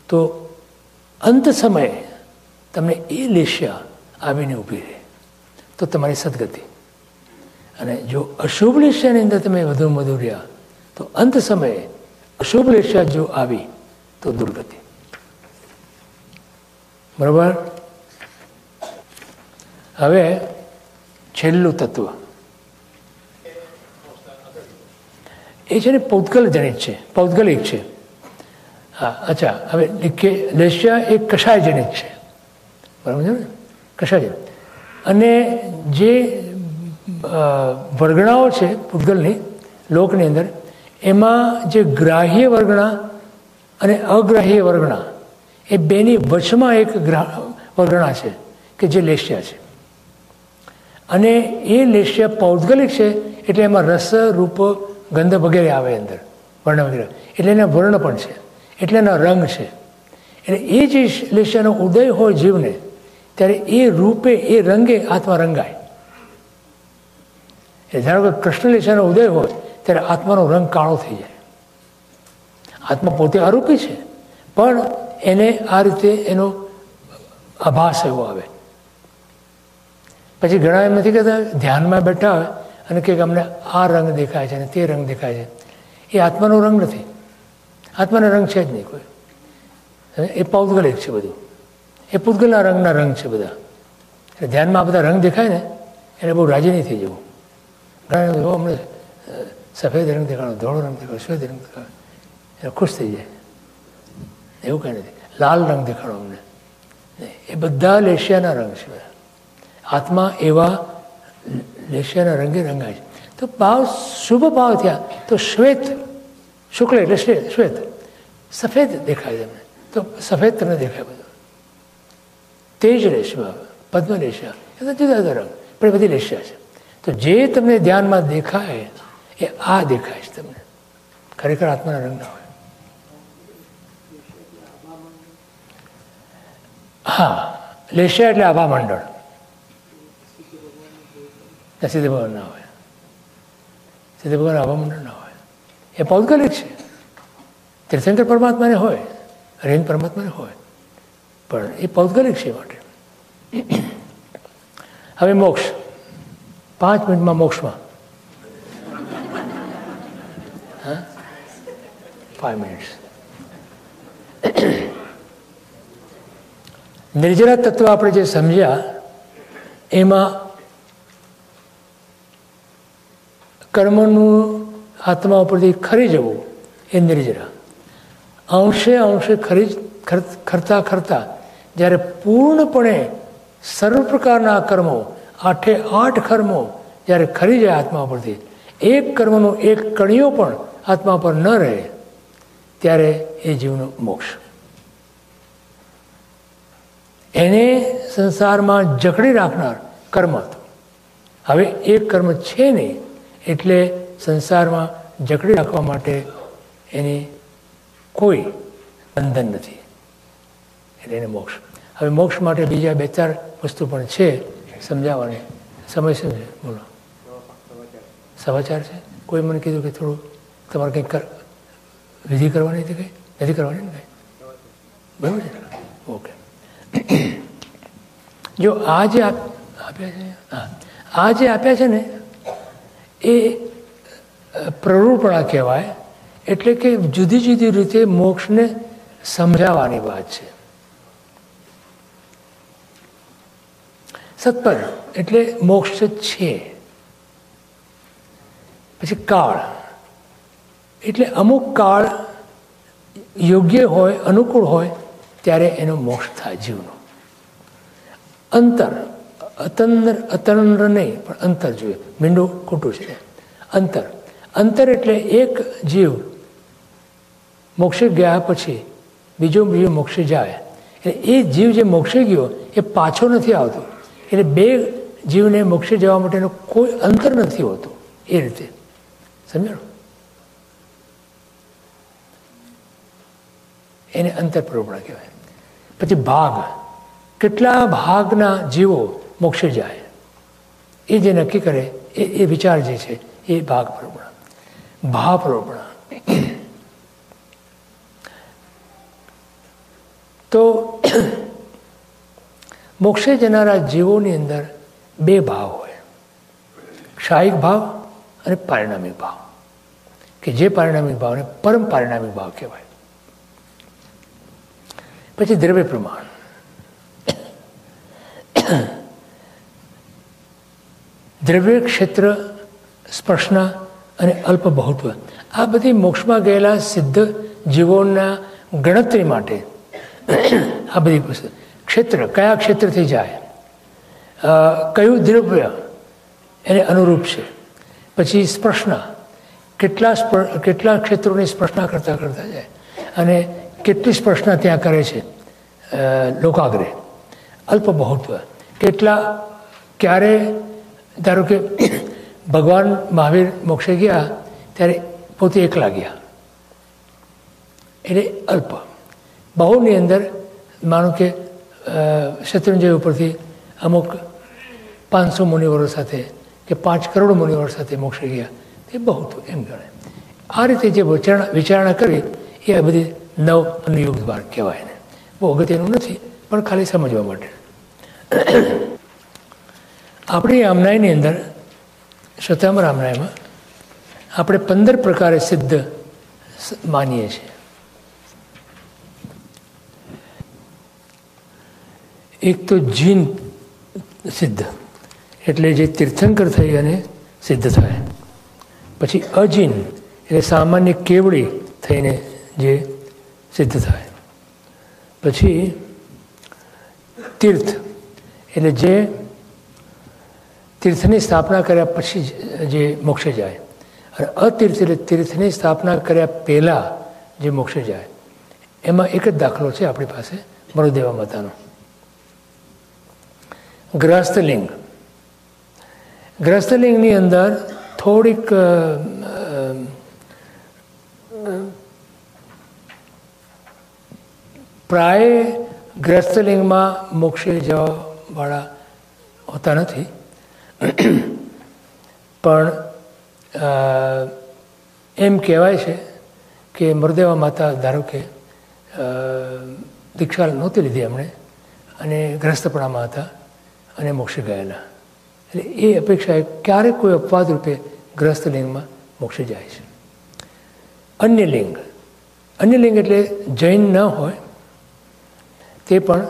તો અંત સમયે તમને એ લેશિયા આવીને ઊભી રહે. તો તમારી સદગતિ. અને જો અશુભ લેશિયાની અંદર તમે વધુ વધુ રહ્યા, તો અંત સમયે અશુભ લેશિયા જો આવી, તો દુર્ગતિ. બરાબર? હવે છેલ્લું તત્વ. એ છે ને પૌદગલ જનિત છે. પૌદગલિક છે. હા, અચ્છા, હવે કે લેશિયા એ કષાયજનિત છે. બરાબર છે ને? કષાય અને જે વર્ગણાઓ છે પૂતગલની લોકની અંદર, એમાં જે ગ્રાહ્ય વર્ગણા અને અગ્રાહ્ય વર્ગણા, એ બેની વચમાં એક વર્ગણા છે કે જે લેશિયા છે. અને એ લેશિયા પૌદ્ગલિક છે એટલે એમાં રસ, રૂપ, ગંધ વગેરે આવે અંદર વર્ણ વગેરે એટલે એના વર્ણ પણ છે. એટલે એના રંગ છે. એટલે એ જે લેશાનો ઉદય હોય જીવને, ત્યારે એ રૂપે, એ રંગે આત્મા રંગાય. એ ધારો કે કૃષ્ણ લેશાનો ઉદય હોય, ત્યારે આત્માનો રંગ કાળો થઈ જાય. આત્મા પોતે આરોપી છે, પણ એને આ રીતે એનો આભાસ એવો આવે. પછી ઘણા એમ નથી કહેતા, ધ્યાનમાં બેઠા હોય અને કે અમને આ રંગ દેખાય છે અને તે રંગ દેખાય છે. એ આત્માનો રંગ નથી. આત્માનો રંગ છે જ નહીં કોઈ. એ પૌદ્ગલિક છે બધું. એ પૂતગલના રંગના રંગ છે બધા. એટલે ધ્યાનમાં આ બધા રંગ દેખાય ને, એને બહુ રાજી નહીં થઈ જવું. ઘણા અમને સફેદ રંગ દેખાડો, ધોળો રંગ દેખાડો શ્વેત રંગ દેખાડો. એટલે ખુશ થઈ જાય. એવું કંઈ નથી. લાલ રંગ દેખાડો અમને. એ બધા લેશિયાના રંગ છે આત્મા એવા લેશિયાના રંગે રંગાય છે. તો ભાવ શુભ ભાવ થયા, તો શ્વેત શુક્લ એટલે શ્વેત સફેદ દેખાય તમને તો સફેદ તમને દેખાય બધું તેજ રેશમાં પદ્મ રેશા એ તો જુદા જુદા રંગ પણ બધી રેશિયા છે તો જે તમને ધ્યાનમાં દેખાય એ આ દેખાય છે તમને ખરેખર આત્માના રંગ ના હોય હા લેશિયા એટલે આભા મંડળ સિદ્ધ ભગવાન ના હોય સિદ્ધ ભગવાન આભા મંડળ ના હોય એ પૌદ્ગલિક છે. તીર્થંકર પરમાત્માને હોય, રેન પરમાત્માને હોય, પણ એ પૌદ્ગલિક છે માટે. હવે મોક્ષ. પાંચ મિનિટમાં મોક્ષમાં. હા? ફાઈવ મિનિટ્સ નિર્જરા તત્વ આપણે જે સમજ્યા, એમાં કર્મનું આત્મા ઉપરથી ખરી જવું એ નિર્જરા. અંશે અંશે ખરી ખરતા ખરતા જ્યારે પૂર્ણપણે સર્વ પ્રકારના કર્મો, આઠે આઠ કર્મો જ્યારે ખરી જાય આત્મા પરથી એક કર્મનો એક કણીઓ પણ આત્મા પર ન રહે, ત્યારે એ જીવનો મોક્ષ. એને સંસારમાં જકડી રાખનાર કર્મ હતું. હવે એક કર્મ છે નહીં, એટલે સંસારમાં જકડી રાખવા માટે એની કોઈ બંધન નથી. એટલે એને મોક્ષ. હવે મોક્ષ માટે બીજા બે ચાર વસ્તુ પણ છે. સમજાવવાની. સમય શું છે? બોલો. સમાચાર છે? કોઈ મને કીધું કે થોડું તમારે કંઈક વિધિ કરવાની હતી કંઈ? નથી કરવાની ને કંઈ? બરાબર છે? ઓકે. જો આ જે આપ્યા છે હા. આ જે આપ્યા છે ને, એ પ્રરૂપણા કહેવાય, એટલે કે જુદી જુદી રીતે મોક્ષને સમજાવવાની વાત છે. સત્પર એટલે મોક્ષ છે. પછી કાળ એટલે અમુક કાળ યોગ્ય હોય, અનુકૂળ હોય, ત્યારે એનો મોક્ષ થાય જીવનો. અંતર, અતંદર, અતંદ્ર નહીં, પણ અંતર જોઈએ. મીંડું ખોટું છે. અંતર. અંતર એટલે એક જીવ મોક્ષે ગયા પછી બીજો જીવ મોક્ષે જાય. એટલે એ જીવ જે મોક્ષે ગયો, એ પાછો નથી આવતો. એટલે બે જીવને મોક્ષે જવા માટેનું કોઈ અંતર નથી હોતું એ રીતે. સમજાણું એને અંતર પ્રરોપણા કહેવાય. પછી ભાગ. કેટલા ભાગના જીવો મોક્ષે જાય? એ જે નક્કી કરે, એ એ વિચાર જે છે, એ ભાગ પ્રરોપણા ભાવપ્રોપણા તો મોક્ષે જનારા જીવોની અંદર બે ભાવ હોય. ક્ષાયિક ભાવ અને પારિણામિક ભાવ. કે જે પારિણામિક ભાવને પરમ પારિણામિક ભાવ કહેવાય. પછી દ્રવ્ય પ્રમાણ. દ્રવ્ય ક્ષેત્ર સ્પર્શના અને અલ્પ બહુત્વ. આ બધી મોક્ષમાં ગયેલા સિદ્ધ જીવોના ગણતરી માટે આ બધી ક્ષેત્ર, કયા ક્ષેત્રથી જાય? કયું દ્રવ્ય એને અનુરૂપ છે? પછી સ્પર્શના. કેટલા કેટલા ક્ષેત્રોની સ્પર્શના કરતાં કરતા જાય? અને કેટલી સ્પર્શના ત્યાં કરે છે? લોકાગ્રે. અલ્પ બહુત્વ. કેટલા, ક્યારે? ધારો કે ભગવાન મહાવીર મોક્ષે ગયા, ત્યારે પોતે એકલા ગયા. એટલે અલ્પ. બહુની અંદર માનો કે શત્રુંજય ઉપરથી અમુક પાંચસો મુનિવરો સાથે કે પાંચ કરોડ મુનિવરો સાથે મોક્ષે ગયા. તે બહુ એમ ગણે આ રીતે જે વિચારણા વિચારણા કરી, એ બધી નવ અનુયુગ દ્વાર કહેવાય ને બહુ અગત્યનું નથી, પણ ખાલી સમજવા માટે. આપણી આમનાઈની અંદર સતામ રામનાયમાં આપણે પંદર પ્રકારે સિદ્ધ માનીએ છીએ. એક તો જીન સિદ્ધ, એટલે જે તીર્થંકર થઈ અને સિદ્ધ થાય. પછી અજીન, એટલે સામાન્ય કેવડી થઈને જે સિદ્ધ થાય. પછી તીર્થ, એટલે જે તીર્થની સ્થાપના કર્યા પછી જે મોક્ષે જાય. અને અતીર્થ એટલે તીર્થની સ્થાપના કર્યા પહેલાં જે મોક્ષે જાય. એમાં એક જ દાખલો છે આપણી પાસે, મરુદેવા માતાનો. ગ્રસ્તલિંગ. ગ્રસ્તલિંગની અંદર થોડીક પ્રાય ગ્રસ્તલિંગમાં મોક્ષે જવાવાળા હોતા નથી. પણ એમ કહેવાય છે કે મરદેવા માતા, ધારો કે દીક્ષા નહોતી લીધી એમણે અને ગ્રસ્તપણામાં હતા અને મોક્ષે ગયેલા. એટલે એ અપેક્ષાએ ક્યારેક કોઈ અપવાદ રૂપે ગ્રસ્ત લિંગમાં મોક્ષે જાય છે. અન્ય લિંગ. અન્ય લિંગ એટલે જૈન ન હોય તે પણ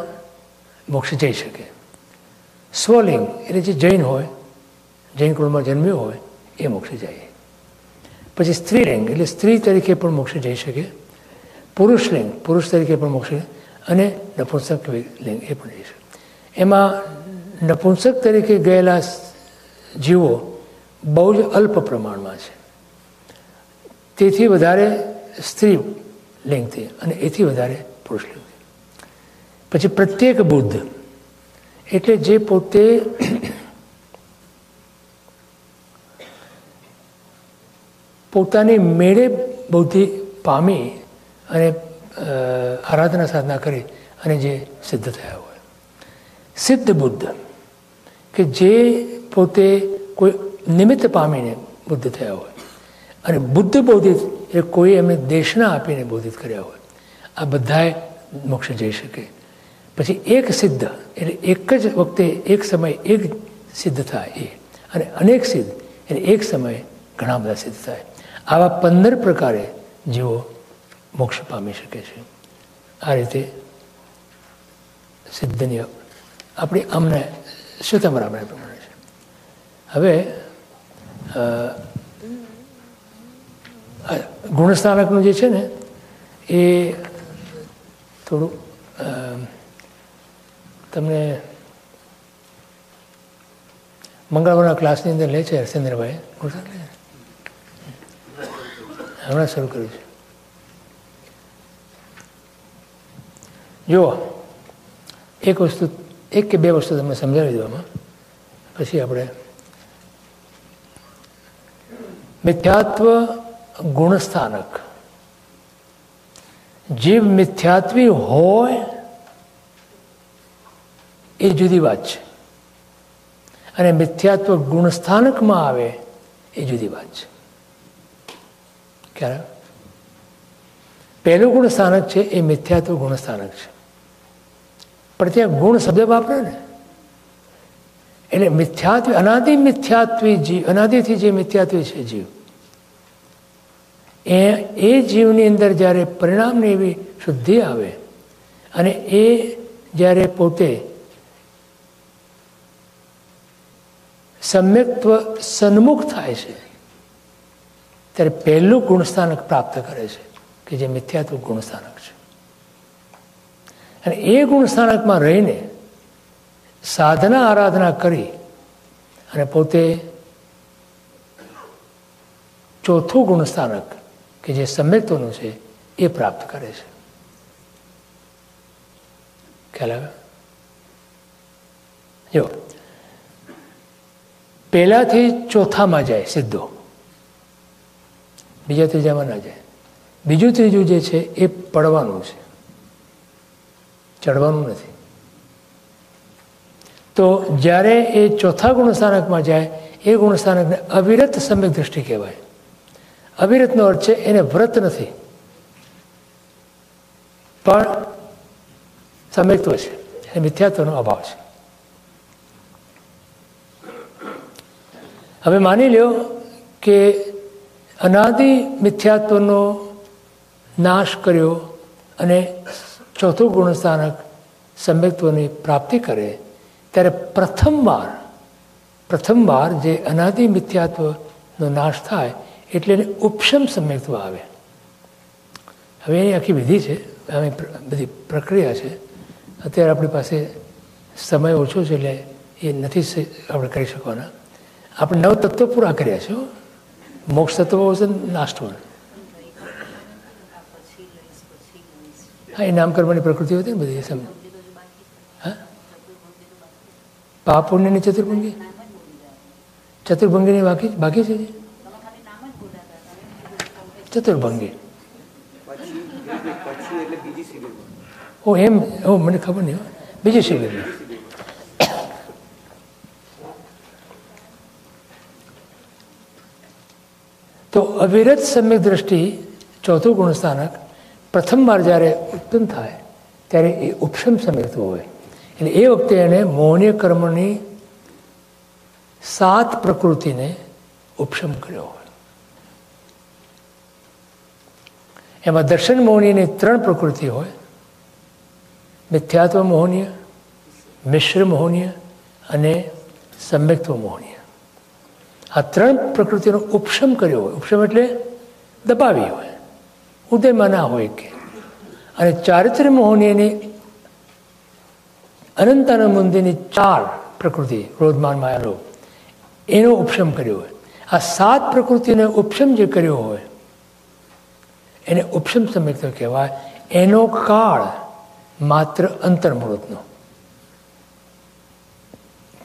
મોક્ષે જઈ શકે. સ્વલિંગ એટલે જે જૈન હોય જૈન કુળમાં જન્મ્યો હોય એ મોક્ષે જાય. પછી સ્ત્રીલિંગ, એટલે સ્ત્રી તરીકે પણ મોક્ષે જઈ શકે, પુરુષલિંગ, પુરુષ તરીકે પણ મોક્ષે અને નપુંસક લિંગ એ પણ જઈ શકે. એમાં નપુંસક તરીકે ગયેલા જીવો બહુ જ અલ્પ પ્રમાણમાં છે. તેથી વધારે સ્ત્રી લિંગથી અને એથી વધારે પુરુષ લિંગથી પછી પ્રત્યેક બુદ્ધ, એટલે જે પોતે પોતાની મેળે બુદ્ધિ પામી અને આરાધના સાધના કરી અને જે સિદ્ધ થયા હોય. સિદ્ધ બુદ્ધ કે જે પોતે કોઈ નિમિત્ત પામીને બુદ્ધ થયા હોય અને બુદ્ધ બોધિત એ કોઈ એમને દેશના આપીને બોધિત કર્યા હોય, આ બધાએ મોક્ષ જઈ શકે. પછી એક સિદ્ધ એટલે એક જ વખતે એક સમય એક સિદ્ધ થાય એ. અને અનેક સિદ્ધ એટલે એક સમયે ઘણા બધા સિદ્ધ થાય. આવા પંદર પ્રકારે જીવો મોક્ષ પામી શકે છે. આ રીતે સિદ્ધની આપણી અમને શ્વેતાંબર આપણે પ્રમાણે છે. હવે ગુણસ્થાનકનું જે છે ને, એ થોડું તમને મંગળવારના ક્લાસની અંદર લે છે હરસેન્દ્રભાઈ ગુણસ્થાન હમણાં શરૂ કર્યું છે. જુઓ, એક વસ્તુ, એક કે બે વસ્તુ તમને સમજાવી દેવામાં પછી આપણે મિથ્યાત્વ ગુણસ્થાનક. જીવ મિથ્યાત્વી હોય એ જુદી વાત છે. અને મિથ્યાત્વ ગુણસ્થાનકમાં આવે એ જુદી વાત છે. ક્યારે પહેલું ગુણ છે, એ મિથ્યાત્વ ગુણ છે. પણ ત્યાં ગુણ શબ્દ વાપરે ને. એટલે મિથ્યાત્વ, અનાદિ મિથ્યાત્વી જીવ, અનાદિથી જે મિથ્યાત્વી છે જીવ. એ એ જીવની અંદર જ્યારે પરિણામની એવી શુદ્ધિ આવે અને એ જ્યારે પોતે સમ્યક્ત્વ સન્મુખ થાય છે ત્યારે પહેલું ગુણસ્થાનક પ્રાપ્ત કરે છે કે જે મિથ્યાત્વ ગુણસ્થાનક છે. અને એ ગુણસ્થાનકમાં રહીને સાધના આરાધના કરી અને પોતે ચોથું ગુણસ્થાનક કે જે સમ્યક્ત્વનું છે એ પ્રાપ્ત કરે છે. ખ્યાલ આવે જો. પહેલાથી ચોથામાં જાય, સીધો. બીજા ત્રીજામાં ના જાય. બીજું ત્રીજું જે છે એ પડવાનું છે. ચડવાનું નથી. તો જ્યારે એ ચોથા ગુણસ્થાનકમાં જાય, એ ગુણસ્થાનકને અવિરત સમ્યક દ્રષ્ટિ કહેવાય. અવિરતનો અર્થ છે એને વ્રત નથી. પણ સમ્યક્ત્વ છે. એને મિથ્યાત્વનો અભાવ છે. હવે માની લ્યો કે અનાદિ મિથ્યાત્વનો નાશ કર્યો અને ચોથું ગુણસ્થાનક સમ્યક્ત્વની પ્રાપ્તિ કરે, ત્યારે પ્રથમવાર પ્રથમવાર જે અનાદિ મિથ્યાત્વનો નાશ થાય, એટલે એને ઉપશમ સમ્યક્ત્વ આવે. હવે એની આખી વિધિ છે અમે બધી પ્રક્રિયા છે. અત્યારે આપણી પાસે સમય ઓછો છે, એટલે એ નથી આપણે કરી શકવાના. આપણે નવ તત્વો પૂરા કર્યા છે મોક્ષ તત્વો વોઝ લાસ્ટ વન હા એ નામ કરવાની પ્રકૃતિ હતી ને બધી સમજ હા પાપ પુણ્યની ચતુર્ભંગી ચતુર્ભંગીની બાકી બાકી છે ચતુર્ભંગી ઓ એમ ઓ મને ખબર નહીં બીજી શિબિરમાં તો અવિરત સમ્યક દ્રષ્ટિ ચોથું ગુણસ્થાનક પ્રથમવાર જ્યારે ઉત્પન્ન થાય, ત્યારે એ ઉપશમ સમ્યક્ત્વ હોય. એટલે એ વખતે એને મૌન્ય કર્મની સાત પ્રકૃતિને ઉપશમ કર્યો હોય. એમાં દર્શન મૌનીની ત્રણ પ્રકૃતિ હોય. મિથ્યાત્વ મોહનીય મિશ્ર મોહનીય અને સમ્યક્ત્વ મોહનીય આ ત્રણ પ્રકૃતિનો ઉપશમ કર્યો હોય. ઉપશમ એટલે દબાવી હોય. ઉદયમાં ના હોય કે. અને ચારિત્ર્ય મોહનીયની અનંતાનંદ મંદિરની ચાર પ્રકૃતિ ક્રોધમાન માયાલો એનો ઉપશમ કર્યો હોય. આ સાત પ્રકૃતિને ઉપશમ જે કર્યો હોય, એને ઉપશમ સમિત કહેવાય. એનો કાળ માત્ર અંતર્મુહૂર્તનો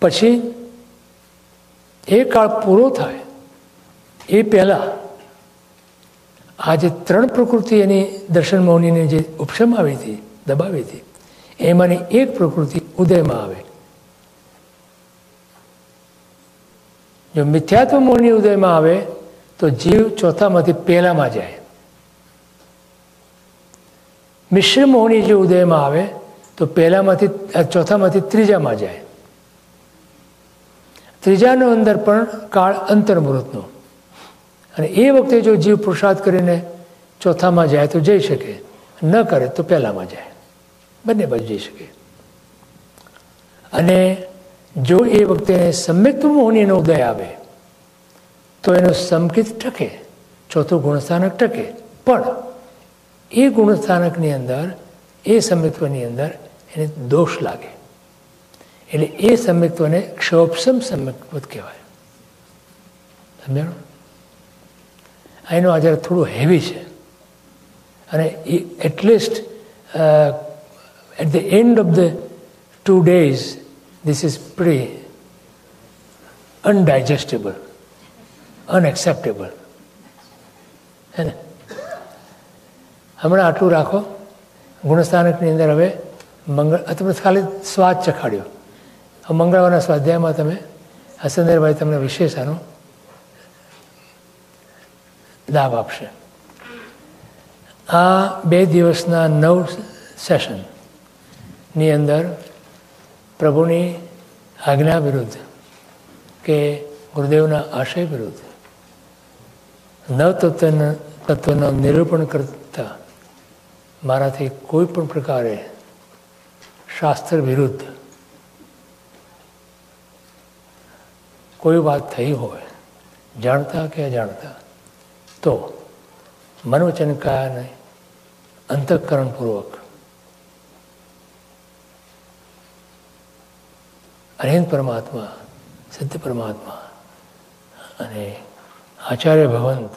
પછી એ કાળ પૂરો થાય. એ પહેલાં આ જે ત્રણ પ્રકૃતિ એની દર્શન મૌનીને જે ઉપશમ આવી હતી, દબાવી હતી, એમાંની એક પ્રકૃતિ ઉદયમાં આવે. જો મિથ્યાત્વ મૌની ઉદયમાં આવે, તો જીવ ચોથામાંથી પહેલામાં જાય. મિશ્ર મોહની જે ઉદયમાં આવે, તો પહેલામાંથી ચોથામાંથી ત્રીજામાં જાય. ત્રીજાનો અંદર પણ કાળ અંતર્મુહૂર્તનો. અને એ વખતે જો જીવ પુરુષાર્થ કરીને ચોથામાં જાય તો જઈ શકે, ન કરે તો પહેલામાં જાય. બંને બાજુ જઈ શકે. અને જો એ વખતે સમ્યક્ત મોહનીનો ઉદય આવે, તો એનો સમકિત ટકે ચોથું ગુણસ્થાનક ટકે પણ એ ગુણસ્થાનકની અંદર, એ સમિત્વની અંદર એને દોષ લાગે. એટલે એ સમ્યક્ત્વને ક્ષોભસમ સમ્યક્ત્વ કહેવાય. સમજાણું? એનું આચાર થોડું હેવી છે. અને એ at least at the end of the two days this is pre undigestable unacceptable હે ને? હમણાં આટલું રાખો, ગુણસ્થાનકની અંદર હવે મંગળ તમે ખાલી સ્વાદ ચખાડ્યો. મંગળવારના સ્વાધ્યાયમાં તમે હસંદરભાઈ તમને વિશેષ આનો લાભ આપશે. આ બે દિવસના નવ સેશનની અંદર પ્રભુની આજ્ઞા વિરુદ્ધ કે ગુરુદેવના આશય વિરુદ્ધ નવતત્વના, તત્વનું નિરૂપણ કરતા મારાથી કોઈ પણ પ્રકારે શાસ્ત્ર વિરુદ્ધ કોઈ વાત થઈ હોય, જાણતા કે અજાણતા, તો મનોવચન કાયાને અંતઃકરણપૂર્વક અનંત પરમાત્મા, સિદ્ધ પરમાત્મા અને આચાર્ય ભગવંત